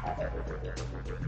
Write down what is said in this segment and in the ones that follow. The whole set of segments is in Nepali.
सपनाहरू बोकी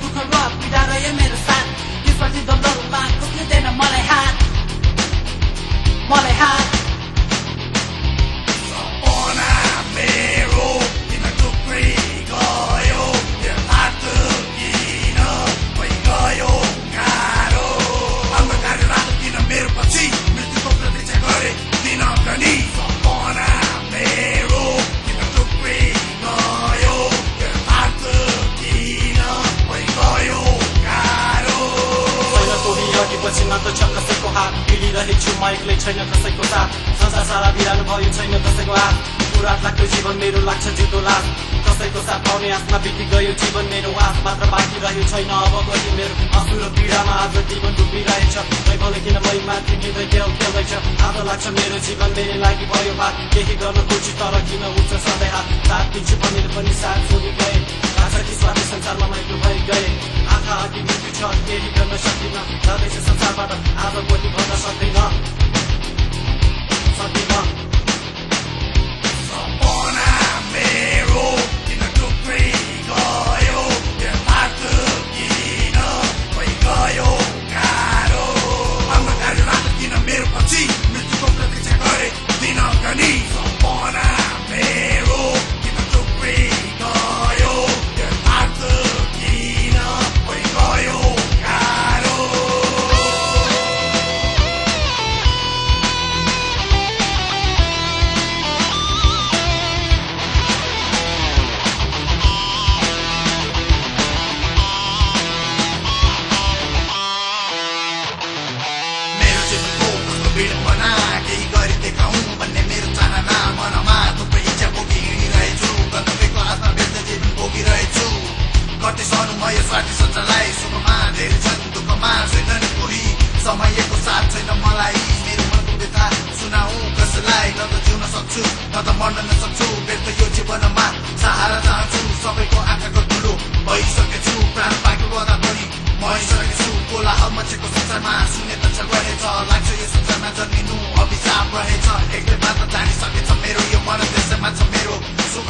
tout comme moi तिमीसँग त छ कसैको हात। मिलिरहेछु माइकलै छैन कसैको साथ। संसार सारा बिरालो भयो छैन कसैको हात। पुरा लाग्छ जीवन मेरो लाग्छ जितो लाग कसैको साथ पाउने आशमा बिति गयो जीवन मेरो मात्र बाँकी रह्यो छैन अब कति मेरो आफ्नो पीडामा आज जीवन डुबिरहेछ। भोलि किन मै माथि गिँदै खेल खेल्दैछ। आज लाग्छ मेरो जीवन मेरो लागि भयो बात केही गर्न खोज्छु तर किन हुन्छ सधैँ हात। साथ दिन्छु भनेर पनि साथ छोडी गए। लाग्छ कि स्वामी संसारमा मैले भइ गए आँखा अघि छ केही गर्न सक्दिनँ जाँदैछ संसारबाट आज भोलि भन्न सक्दैन सक्दिनँ त मर्न सक्छु व्यक्त यो जीवनमा सहारा चाहन्छु। सबैको आँखाको धुलो भइसकेछु। प्राण पाएको गर्दा पनि भइसकेछु कोलाहल मचेको संसारमा सुने त छ रहेछ। लाग्छ यो संसारमा जन्मिनु अभिशाप रहेछ। एक्लै मात्र जानिसकेछ मेरो यो मन देशमा छ मेरो सुख।